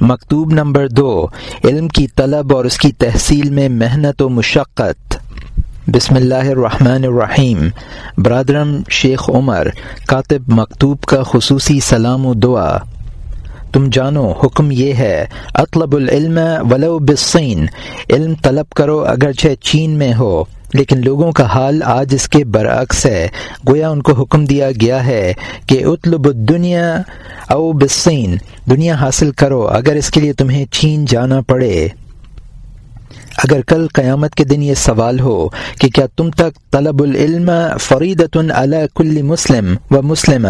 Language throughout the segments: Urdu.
مکتوب نمبر دو، علم کی طلب اور اس کی تحصیل میں محنت و مشقت۔ بسم اللہ الرحمن الرحیم۔ برادرم شیخ عمر، کاتب مکتوب کا خصوصی سلام و دعا۔ تم جانو، حکم یہ ہے، اطلب العلم ولو بالصین۔ علم طلب کرو اگرچہ چین میں ہو۔ لیکن لوگوں کا حال آج اس کے برعکس ہے۔ گویا ان کو حکم دیا گیا ہے کہ اطلب الدنیا او بسین دنیا حاصل کرو، اگر اس کے لیے تمہیں چین جانا پڑے۔ اگر کل قیامت کے دن یہ سوال ہو کہ کیا تم تک طلب العلم فریدت علی کل مسلم و مسلم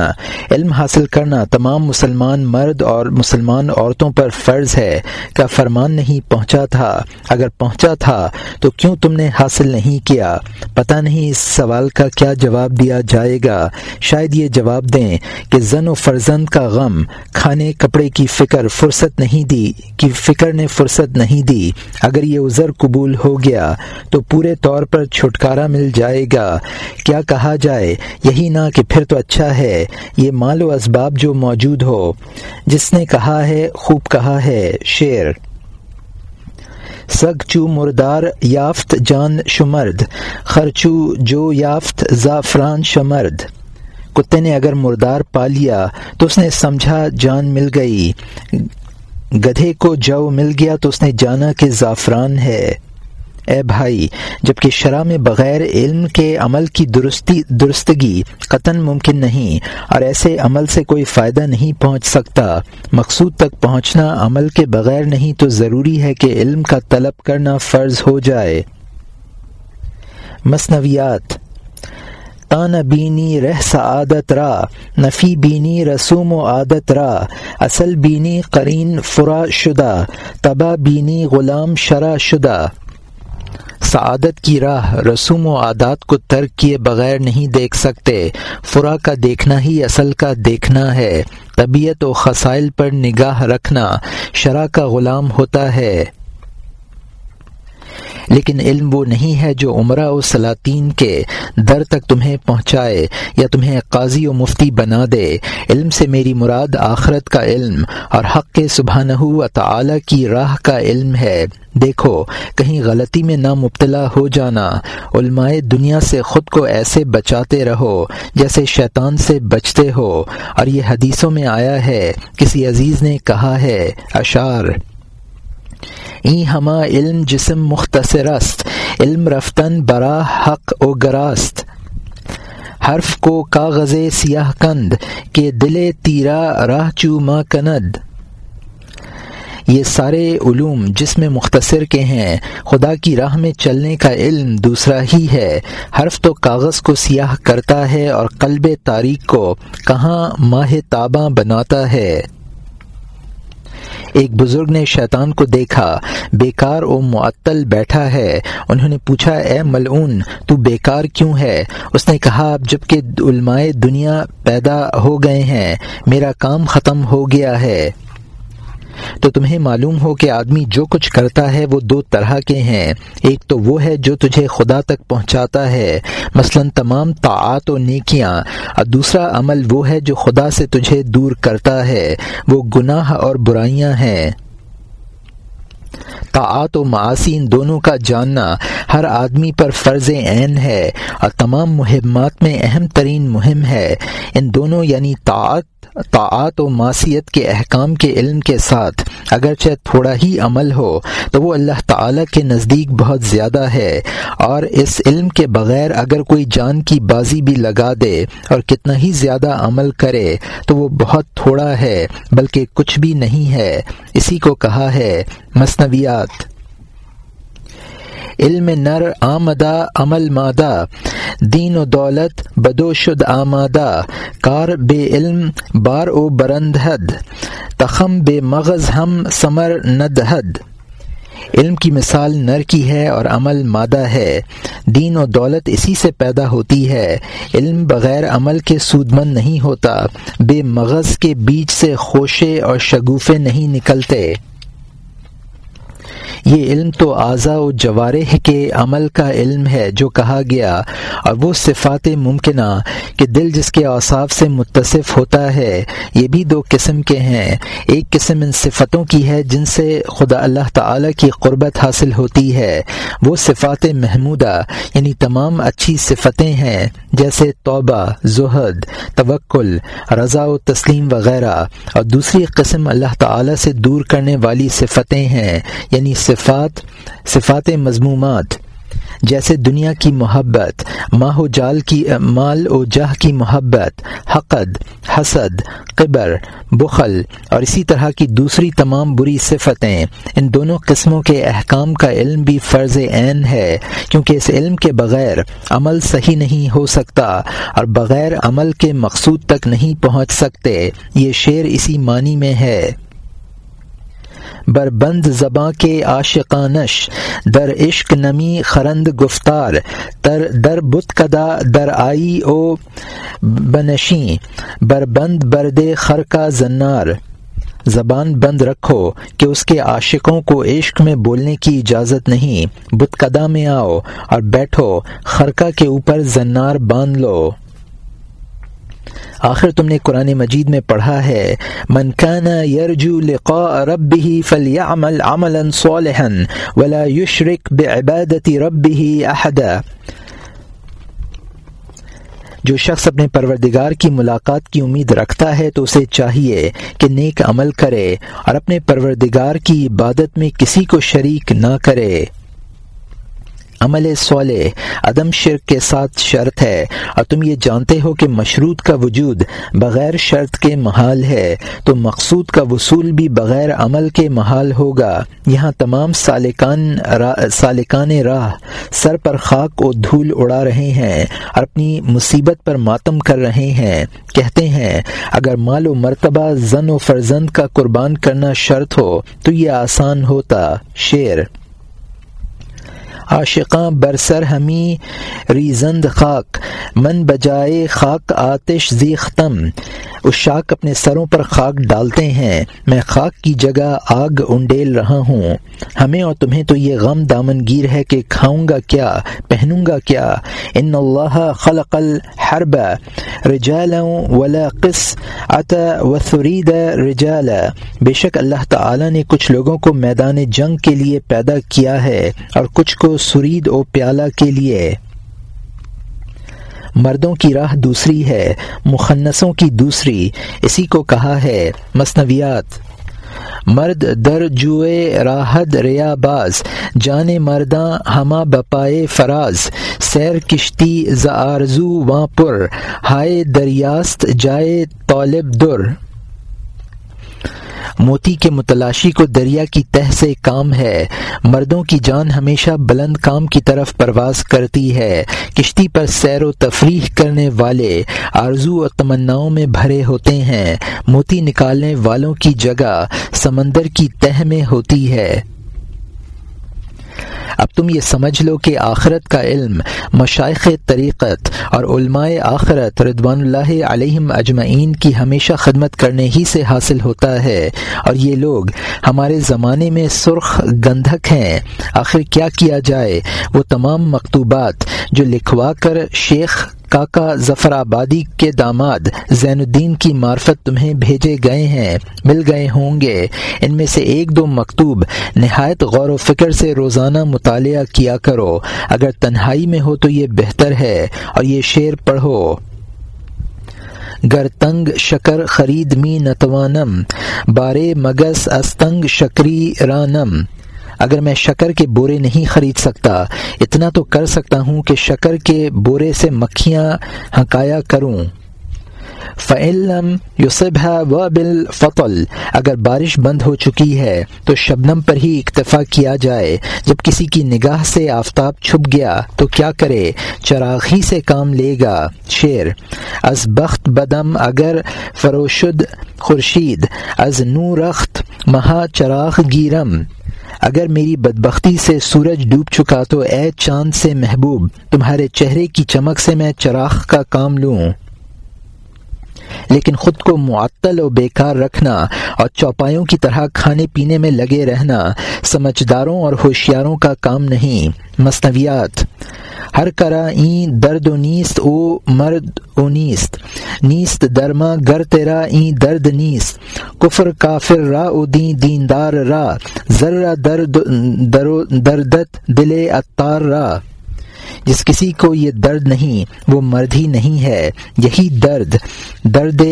علم حاصل کرنا تمام مسلمان مرد اور مسلمان عورتوں پر فرض ہے کا فرمان نہیں پہنچا تھا؟ اگر پہنچا تھا تو کیوں تم نے حاصل نہیں کیا؟ پتہ نہیں اس سوال کا کیا جواب دیا جائے گا۔ شاید یہ جواب دیں کہ زن و فرزند کا غم کھانے کپڑے کی فکر فرصت نہیں دی، کی فکر نے فرصت نہیں دی۔ اگر یہ عذر قبول ہو گیا تو پورے طور پر چھٹکارا مل جائے گا۔ کیا کہا جائے؟ یہی نہ کہ پھر تو اچھا ہے، یہ مال و اسباب جو موجود ہو۔ جس نے کہا ہے، خوب کہا ہے شیر سگ چو مردار یافت جان شمرد، خرچو جو یافت زعفران شمرد۔ کتے نے اگر مردار پا لیا تو اس نے سمجھا جان مل گئی۔ گدھے کو جو مل گیا تو اس نے جانا کہ زعفران ہے۔ اے بھائی، جبکہ شرح میں بغیر علم کے عمل کی درستی، درستگی قطن ممکن نہیں، اور ایسے عمل سے کوئی فائدہ نہیں پہنچ سکتا۔ مقصود تک پہنچنا عمل کے بغیر نہیں تو ضروری ہے کہ علم کا طلب کرنا فرض ہو جائے۔ مصنویات تان بینی رہ سعادت را، نفی بینی رسوم و عادت را، اصل بینی قرین فرا شدہ، تبا بینی غلام شرا شدہ۔ سعادت کی راہ رسوم و عادات کو ترک کیے بغیر نہیں دیکھ سکتے، فرا کا دیکھنا ہی اصل کا دیکھنا ہے۔ طبیعت و خسائل پر نگاہ رکھنا شرح کا غلام ہوتا ہے۔ لیکن علم وہ نہیں ہے جو عمرہ و سلاطین کے در تک تمہیں پہنچائے یا تمہیں قاضی و مفتی بنا دے۔ علم سے میری مراد آخرت کا علم اور حق کے سبحانہ و تعالی کی راہ کا علم ہے۔ دیکھو، کہیں غلطی میں نہ مبتلا ہو جانا، علماء دنیا سے خود کو ایسے بچاتے رہو جیسے شیطان سے بچتے ہو۔ اور یہ حدیثوں میں آیا ہے، کسی عزیز نے کہا ہے اشار ای ہما علم جسم مختصر است، علم رفتن برا حق و گراست حرف کو کاغذ سیاہ کند کے دل تیرا راہ چو ما کند۔ یہ سارے علوم جس میں مختصر کے ہیں، خدا کی راہ میں چلنے کا علم دوسرا ہی ہے۔ حرف تو کاغذ کو سیاہ کرتا ہے اور قلب تاریخ کو کہاں ماہ تاباں بناتا ہے۔ ایک بزرگ نے شیطان کو دیکھا، بیکار و معطل بیٹھا ہے۔ انہوں نے پوچھا، اے ملعون، تو بیکار کیوں ہے؟ اس نے کہا اب جبکہ علماء دنیا پیدا ہو گئے ہیں، میرا کام ختم ہو گیا ہے۔ تو تمہیں معلوم ہو کہ آدمی جو کچھ کرتا ہے وہ دو طرح کے ہیں۔ ایک تو وہ ہے جو تجھے خدا تک پہنچاتا ہے، مثلا تمام طاعت و نیکیاں۔ اور دوسرا عمل وہ ہے جو خدا سے تجھے دور کرتا ہے۔ وہ گناہ اور برائیاں ہیں۔ طاعت و معاشی ان دونوں کا جاننا ہر آدمی پر فرض عین ہے۔ اور تمام مہمات میں اہم ترین مہم ہے۔ ان دونوں یعنی طاعت طاعت و معصیت کے احکام کے علم کے ساتھ اگرچہ تھوڑا ہی عمل ہو، تو وہ اللہ تعالی کے نزدیک بہت زیادہ ہے۔ اور اس علم کے بغیر اگر کوئی جان کی بازی بھی لگا دے اور کتنا ہی زیادہ عمل کرے، تو وہ بہت تھوڑا ہے، بلکہ کچھ بھی نہیں ہے۔ اسی کو کہا ہے مصنویات علم نر آمدہ، عمل مادہ، دین و دولت بدو شد آمادہ، کار بے علم، بار و برند حد، تخم بے مغز ہم، سمر ندہد علم کی مثال نر کی ہے اور عمل مادہ ہے۔ دین و دولت اسی سے پیدا ہوتی ہے۔ علم بغیر عمل کے سود مند نہیں ہوتا۔ بے مغز کے بیچ سے خوشے اور شگوفے نہیں نکلتے۔ یہ علم تو اعضاء و جوارح کے عمل کا علم ہے جو کہا گیا، اور وہ صفات ممکنہ کہ دل جس کے اوصاف سے متصف ہوتا ہے، یہ بھی دو قسم کے ہیں۔ ایک قسم ان صفتوں کی ہے جن سے خدا اللہ تعالی کی قربت حاصل ہوتی ہے۔ وہ صفات محمودہ یعنی تمام اچھی صفتیں ہیں، جیسے توبہ، زہد، توکل، رضا و تسلیم وغیرہ۔ اور دوسری قسم اللہ تعالی سے دور کرنے والی صفتیں ہیں یعنی صفات صفات مضمومات، جیسے دنیا کی محبت، ماہ و جال کی، مال و جہ کی محبت، حقد، حسد، قبر، بخل، اور اسی طرح کی دوسری تمام بری صفتیں۔ ان دونوں قسموں کے احکام کا علم بھی فرض عین ہے، کیونکہ اس علم کے بغیر عمل صحیح نہیں ہو سکتا اور بغیر عمل کے مقصود تک نہیں پہنچ سکتے۔ یہ شعر اسی معنی میں ہے۔ بربند زباں کے عاشقانش در عشق نمی خرند گفتار، تر در بت کدا در آئی او بنشیں بربند برد خر کا زنار۔ زبان بند رکھو کہ اس کے عاشقوں کو عشق میں بولنے کی اجازت نہیں۔ بت کدا میں آؤ اور بیٹھو خرکا کے اوپر زنار باندھ لو۔ آخر تم نے قرآن مجید میں پڑھا ہے، من كان يرجو لقاء ربه فليعمل عملا صالحا ولا يشرك بعبادة ربه احدا. جو شخص اپنے پروردگار کی ملاقات کی امید رکھتا ہے تو اسے چاہیے کہ نیک عمل کرے اور اپنے پروردگار کی عبادت میں کسی کو شریک نہ کرے۔ عمل صالح، عدم شرک کے ساتھ شرط ہے۔ اور تم یہ جانتے ہو کہ مشروط کا وجود بغیر شرط کے محال ہے، تو مقصود کا وصول بھی بغیر عمل کے محال ہوگا۔ یہاں تمام سالکان سالکان راہ سر پر خاک و دھول اڑا رہے ہیں اور اپنی مصیبت پر ماتم کر رہے ہیں۔ کہتے ہیں، اگر مال و مرتبہ زن و فرزند کا قربان کرنا شرط ہو، تو یہ آسان ہوتا۔ شعر عاشقاں برسر ہمی ریزند خاک، من بجائے خاک آتش زیختم۔ اس شاک اپنے سروں پر خاک ڈالتے ہیں۔ میں خاک کی جگہ آگ انڈیل رہا ہوں۔ ہمیں اور تمہیں تو یہ غم دامن گیر ہے کہ کھاؤں گا کیا، پہنوں گا کیا۔ ان اللہ خلق الحرب رجالا ولا قص عطا وثرید رجالا۔ بے شک اللہ تعالی نے کچھ لوگوں کو میدان جنگ کے لیے پیدا کیا ہے اور کچھ کو سرید و پیالہ کے لیے۔ مردوں کی راہ دوسری ہے مخنصوں کی دوسری۔ اسی کو کہا ہے مصنویات۔ مرد در جوئے راحد ریا باز جان مرداں ہما بپائے فراز۔ سیر کشتی زارزو واں پر، ہائے دریاست جائے طالب در۔ موتی کے متلاشی کو دریا کی تہ سے کام ہے۔ مردوں کی جان ہمیشہ بلند کام کی طرف پرواز کرتی ہے۔ کشتی پر سیر و تفریح کرنے والے آرزو اور تمناؤں میں بھرے ہوتے ہیں۔ موتی نکالنے والوں کی جگہ سمندر کی تہ میں ہوتی ہے۔ اب تم یہ سمجھ لو کہ آخرت کا علم مشائق طریقت اور علماء آخرت ردوان اللہ علیہم اجمعین کی ہمیشہ خدمت کرنے ہی سے حاصل ہوتا ہے۔ اور یہ لوگ ہمارے زمانے میں سرخ گندھک ہیں۔ آخر کیا کیا جائے؟ وہ تمام مکتوبات جو لکھوا کر شیخ کاکا ظفر آبادی کے داماد زین الدین کی معرفت تمہیں بھیجے گئے ہیں، مل گئے ہوں گے۔ ان میں سے ایک دو مکتوب، نہایت غور و فکر سے روزانہ مطالعہ کیا کرو۔ اگر تنہائی میں ہو تو یہ بہتر ہے، اور یہ شعر پڑھو۔ گر تنگ شکر خرید می نتوانم، بارے مگس استنگ شکری رانم۔ اگر میں شکر کے بورے نہیں خرید سکتا، اتنا تو کر سکتا ہوں کہ شکر کے بورے سے مکھیاں ہکایا کروں۔ فعلم یوسب و بال فطل اگر بارش بند ہو چکی ہے تو شبنم پر ہی اکتفا کیا جائے۔ جب کسی کی نگاہ سے آفتاب چھپ گیا تو کیا کرے؟ چراغی سے کام لے گا۔ شیر از بخت بدم اگر فروشد خورشید، از نورخت مہا چراغ گیرم۔ اگر میری بدبختی سے سورج ڈوب چکا تو اے چاند سے محبوب، تمہارے چہرے کی چمک سے میں چراغ کا کام لوں۔ لیکن خود کو معطل و بیکار رکھنا اور چوپایوں کی طرح کھانے پینے میں لگے رہنا سمجھداروں اور ہوشیاروں کا کام نہیں۔ مصنوعات۔ ہر کرا این درد و نیست او مرد او نیست۔ نیست درما گر تیرا این درد نیست۔ کفر کافر را او دین دیندار را۔ ذرا درد دردت دل اتار را۔ جس کسی کو یہ درد نہیں، وہ مرد ہی نہیں ہے۔ یہی درد درد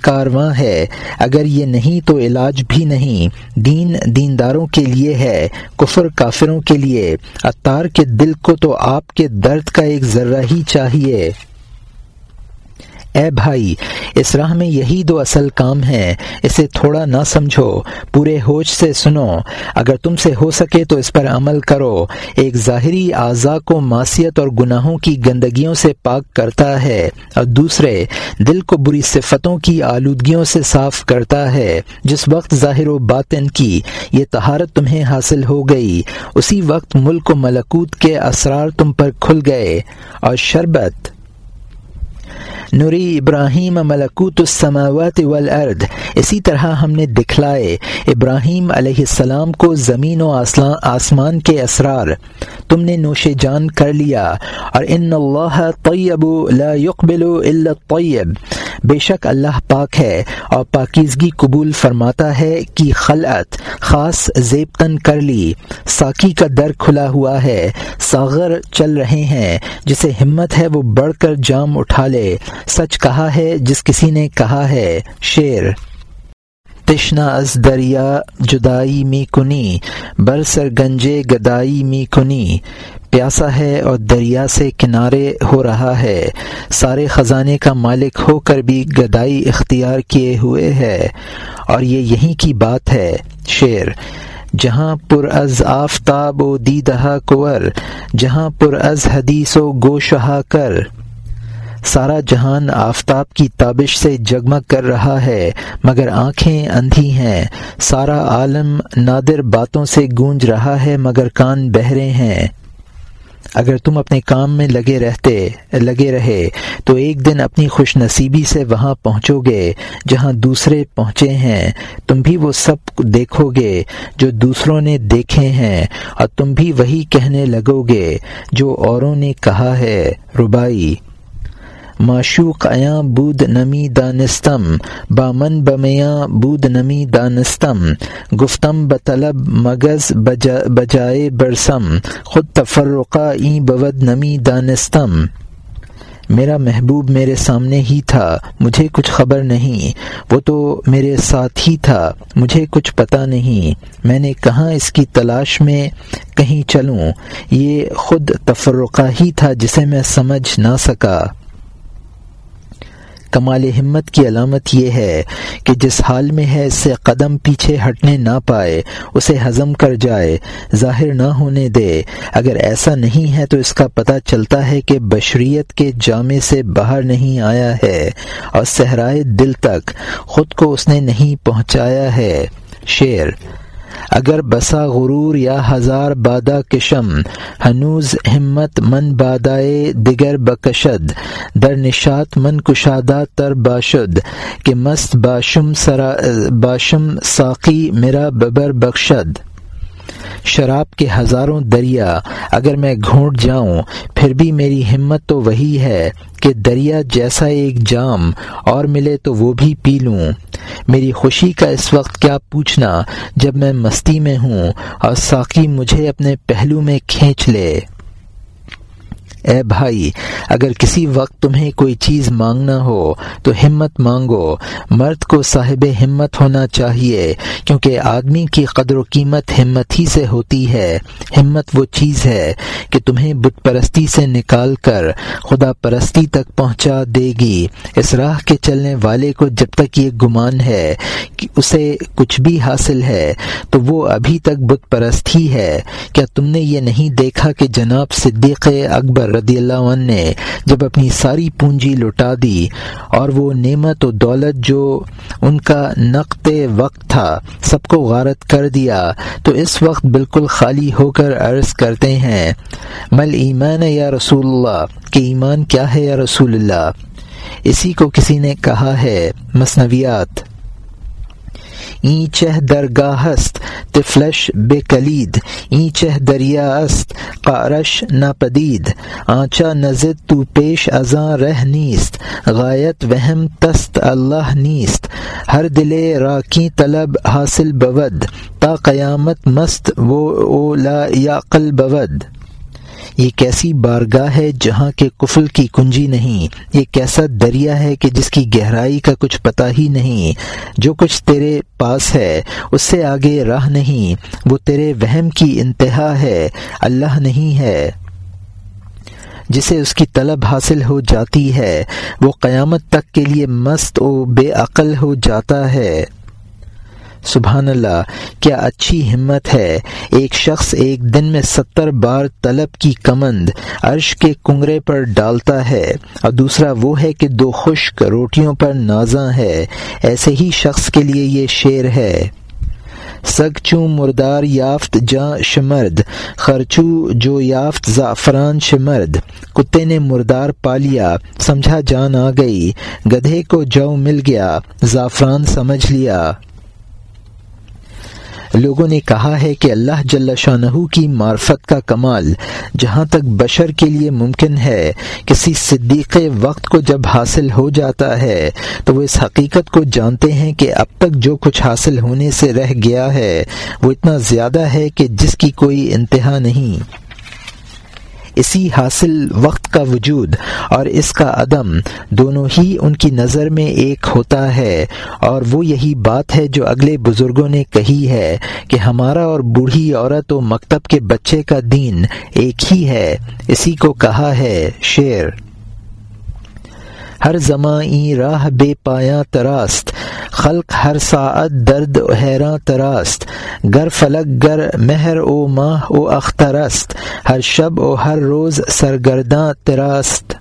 کارواں ہے۔ اگر یہ نہیں تو علاج بھی نہیں۔ دین دینداروں کے لیے ہے، کفر کافروں کے لیے۔ اتار کے دل کو تو آپ کے درد کا ایک ذرہ ہی چاہیے۔ اے بھائی، اس راہ میں یہی دو اصل کام ہیں، اسے تھوڑا نہ سمجھو، پورے ہوش سے سنو۔ اگر تم سے ہو سکے تو اس پر عمل کرو۔ ایک ظاہری اعضاء کو معاشیت اور گناہوں کی گندگیوں سے پاک کرتا ہے، اور دوسرے دل کو بری صفتوں کی آلودگیوں سے صاف کرتا ہے۔ جس وقت ظاہر و باطن کی یہ تہارت تمہیں حاصل ہو گئی، اسی وقت ملک و ملکوت کے اسرار تم پر کھل گئے، اور شربت نوری ابراہیم ملکوت السماوات والارض۔ اسی طرح ہم نے دکھلائے ابراہیم علیہ السلام کو زمین و آسمان کے اسرار۔ تم نے نوش جان کر لیا۔ اور ان اللہ طیب لا يقبل الا الطیب۔ بے شک اللہ پاک ہے اور پاکیزگی قبول فرماتا ہے کہ خلعت خاص زیبتن کر لی۔ ساکی کا در کھلا ہوا ہے۔ ساغر چل رہے ہیں۔ جسے ہمت ہے وہ بڑھ کر جام اٹھا لے۔ سچ کہا ہے جس کسی نے کہا ہے۔ شیر تشنا از دریا جدائی می کنی برسر گنجے گدائی می کنی۔ پیاسا ہے اور دریا سے کنارے ہو رہا ہے۔ سارے خزانے کا مالک ہو کر بھی گدائی اختیار کیے ہوئے ہے۔ اور یہ یہیں کی بات ہے۔ شعر، جہاں پر از آفتاب و دیدہ کور، جہاں پر از حدیث و گوشہا کر۔ سارا جہان آفتاب کی تابش سے جگمگ کر رہا ہے، مگر آنکھیں اندھی ہیں۔ سارا عالم نادر باتوں سے گونج رہا ہے، مگر کان بہرے ہیں۔ اگر تم اپنے کام میں لگے رہتے، لگے رہے، تو ایک دن اپنی خوش نصیبی سے وہاں پہنچو گے، جہاں دوسرے پہنچے ہیں۔ تم بھی وہ سب دیکھو گے جو دوسروں نے دیکھے ہیں، اور تم بھی وہی کہنے لگو گے جو اوروں نے کہا ہے۔ ربائی معشوق ایاں بود نمی دانستم بامن بمیاں بود نمی دانستم. گفتم بطلب مغز بجائے برسم، خود تفرقہ این بود نمی دانستم. میرا محبوب میرے سامنے ہی تھا، مجھے کچھ خبر نہیں، وہ تو میرے ساتھ ہی تھا، مجھے کچھ پتہ نہیں. میں نے کہاں اس کی تلاش میں کہیں چلوں؟ یہ خود تفرقہ ہی تھا جسے میں سمجھ نہ سکا۔ کمال ہمت کی علامت یہ ہے کہ جس حال میں ہے، اس سے قدم پیچھے ہٹنے نہ پائے، اسے ہضم کر جائے، ظاہر نہ ہونے دے۔ اگر ایسا نہیں ہے تو اس کا پتہ چلتا ہے کہ بشریت کے جامع سے باہر نہیں آیا ہے اور صحرائے دل تک خود کو اس نے نہیں پہنچایا ہے۔ شعر اگر بسا غرور یا ہزار بادہ کشم، ہنوز ہمت من بادائے دیگر بکشد، در نشات من کشادہ تر باشد، کہ مست باشم سرا، باشم ساقی میرا ببر بخشد۔ شراب کے ہزاروں دریا اگر میں گھونٹ جاؤں، پھر بھی میری ہمت تو وہی ہے کہ دریا جیسا ایک جام اور ملے تو وہ بھی پی لوں۔ میری خوشی کا اس وقت کیا پوچھنا جب میں مستی میں ہوں اور ساقی مجھے اپنے پہلو میں کھینچ لے۔ اے بھائی، اگر کسی وقت تمہیں کوئی چیز مانگنا ہو، تو ہمت مانگو۔ مرد کو صاحب ہمت ہونا چاہیے، کیونکہ آدمی کی قدر و قیمت ہمت ہی سے ہوتی ہے۔ ہمت وہ چیز ہے کہ تمہیں بت پرستی سے نکال کر خدا پرستی تک پہنچا دے گی۔ اس راہ کے چلنے والے کو جب تک یہ گمان ہے کہ اسے کچھ بھی حاصل ہے، تو وہ ابھی تک بت پرست ہی ہے۔ کیا تم نے یہ نہیں دیکھا کہ جناب صدیق اکبر رضی اللہ عنہ نے جب اپنی ساری پونجی لٹا دی اور وہ نعمت و دولت جو ان کا نقط وقت تھا سب کو غارت کر دیا، تو اس وقت بالکل خالی ہو کر عرض کرتے ہیں، مل ایمان یا رسول اللہ کہ ایمان کیا ہے یا رسول اللہ اسی کو کسی نے کہا ہے مصنویات این چہ درگاہ است تفلش بے کلید این چہ دریا است، قارش ناپدید آنچا نزد تو پیش ازاں رہ نیست، غایت وہم تست اللہ نیست، ہر دلے راکی طلب حاصل بود، تا قیامت مست وہ اولا یاقل بود۔ یہ کیسی بارگاہ ہے جہاں کے کفل کی کنجی نہیں؟ یہ کیسا دریا ہے کہ جس کی گہرائی کا کچھ پتہ ہی نہیں؟ جو کچھ تیرے پاس ہے، اس سے آگے راہ نہیں۔ وہ تیرے وہم کی انتہا ہے، اللہ نہیں ہے۔ جسے اس کی طلب حاصل ہو جاتی ہے، وہ قیامت تک کے لیے مست و بے عقل ہو جاتا ہے۔ سبحان اللہ، کیا اچھی ہمت ہے؟ ایک شخص ایک دن میں ستر بار طلب کی کمند عرش کے کنگرے پر ڈالتا ہے، اور دوسرا وہ ہے کہ دو خشک روٹیوں پر نازاں ہے۔ ایسے ہی شخص کے لیے یہ شعر ہے۔ سگ چوں مردار یافت جاں شمرد خرچو جو یافت زعفران شمرد۔ کتے نے مردار پالیا سمجھا جان آ گئی۔ گدھے کو جو مل گیا، زعفران سمجھ لیا۔ لوگوں نے کہا ہے کہ اللہ جل شاہ کی معرفت کا کمال جہاں تک بشر کے لیے ممکن ہے، کسی صدیق وقت کو جب حاصل ہو جاتا ہے، تو وہ اس حقیقت کو جانتے ہیں کہ اب تک جو کچھ حاصل ہونے سے رہ گیا ہے، وہ اتنا زیادہ ہے کہ جس کی کوئی انتہا نہیں۔ اسی حاصل وقت کا وجود اور اس کا عدم دونوں ہی ان کی نظر میں ایک ہوتا ہے اور وہ یہی بات ہے جو اگلے بزرگوں نے کہی ہے کہ ہمارا اور بوڑھی عورت و مکتب کے بچے کا دین ایک ہی ہے، اسی کو کہا ہے شعر۔ ہر زماں راہ بے پایا تراست، خلق ہر ساعت درد حیراں تراست، گر فلک گر مہر او ماہ او اخترست ہر شب او ہر روز سرگرداں تراست۔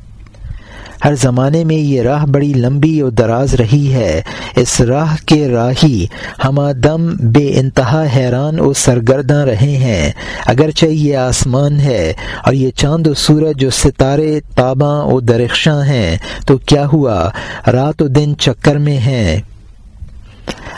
ہر زمانے میں یہ راہ بڑی لمبی اور دراز رہی ہے۔ اس راہ کے راہی ہما دم بے انتہا حیران اور سرگرداں رہے ہیں۔ اگرچہ یہ آسمان ہے اور یہ چاند و سورج جو ستارے تاباں اور درخشاں ہیں، تو کیا ہوا؟ رات و دن چکر میں ہیں۔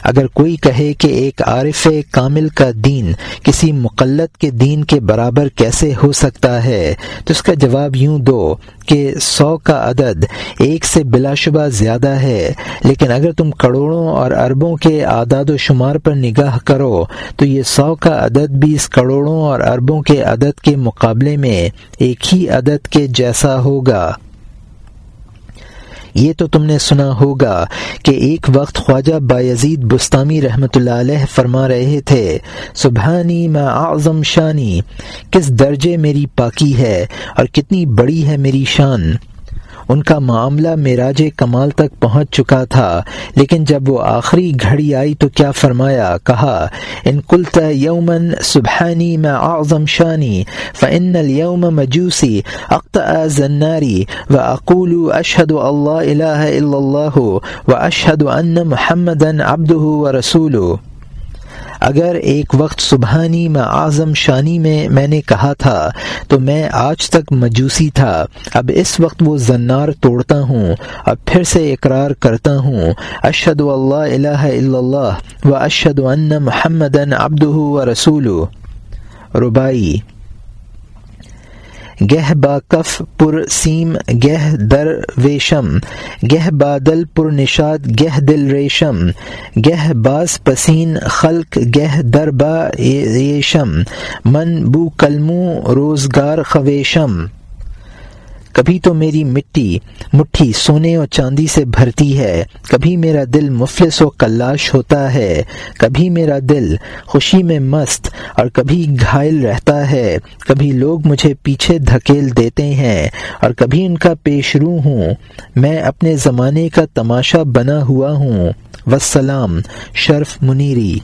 اگر کوئی کہے کہ ایک عارف کامل کا دین کسی مقلت کے دین کے برابر کیسے ہو سکتا ہے، تو اس کا جواب یوں دو کہ سو کا عدد ایک سے بلا شبہ زیادہ ہے، لیکن اگر تم کروڑوں اور اربوں کے اعداد و شمار پر نگاہ کرو، تو یہ سو کا عدد بھی اس کروڑوں اور اربوں کے عدد کے مقابلے میں ایک ہی عدد کے جیسا ہوگا۔ یہ تو تم نے سنا ہوگا کہ ایک وقت خواجہ بایزید بستانی رحمۃ اللہ علیہ فرما رہے تھے، سبحانی میں اعظم شانی، کس درجے میری پاکی ہے اور کتنی بڑی ہے میری شان؟ ان کا معاملہ معراج کمال تک پہنچ چکا تھا، لیکن جب وہ آخری گھڑی آئی تو کیا فرمایا؟ کہا، ان کلتا یومن سبحانی میں اعظم شانی فن الوم مجوسی اقت زناری و اقول اشہد اللہ الہ الا اللہ و اشہد ان محمد ابد و رسول اگر ایک وقت سبحانی میں اعظم شانی میں میں نے کہا تھا، تو میں آج تک مجوسی تھا۔ اب اس وقت وہ زنار توڑتا ہوں، اب پھر سے اقرار کرتا ہوں۔ اشد اللہ الہ الا اللہ و اشد ان محمد ابد و رسول ربائی گہ با کف پر سیم گہ در ویشم، گہ بادل پر نشاد گہ دل ریشم، گہ باس پسین خلق گہ در با یشم من بو کلمو روزگار خویشم۔ کبھی تو میری مٹی مٹھی سونے اور چاندی سے بھرتی ہے، کبھی میرا دل مفلس و کلاش ہوتا ہے، کبھی میرا دل خوشی میں مست اور کبھی گھائل رہتا ہے، کبھی لوگ مجھے پیچھے دھکیل دیتے ہیں اور کبھی ان کا پیش رو ہوں۔ میں اپنے زمانے کا تماشا بنا ہوا ہوں۔ وسلام شرف منیری۔